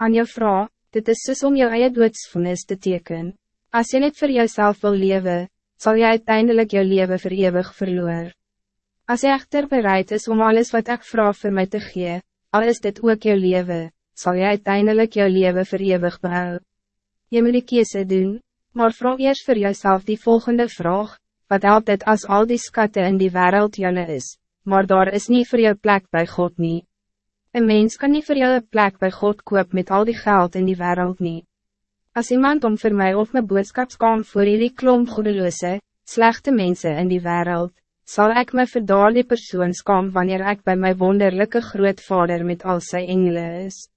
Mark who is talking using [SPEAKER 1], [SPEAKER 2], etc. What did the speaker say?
[SPEAKER 1] aan jou vrouw, dit is soos om jou eie doodsvonnis te teken. Als je niet voor jezelf wil leven, zal je uiteindelijk jou leven verewig verloor. Als je echter bereid is om alles wat ik vraag voor mij te geven, al is dit ook jou leven, zal je uiteindelijk jou leven verewig behouden. Je moet die kiezen doen, maar vraag eerst voor jezelf die volgende vraag, wat helpt het als al die skatten in die wereld jelle is, maar daar is niet voor jou plek bij God niet. Een mens kan niet voor jou een plek bij God koop met al die geld in die wereld niet. Als iemand om voor mij of mijn boodschap kan voor jullie klomp goedeloze, slechte mensen in die wereld, zal ik me voor die persoon skam wanneer ik bij mijn wonderlijke grootvader met al zijn engelen is.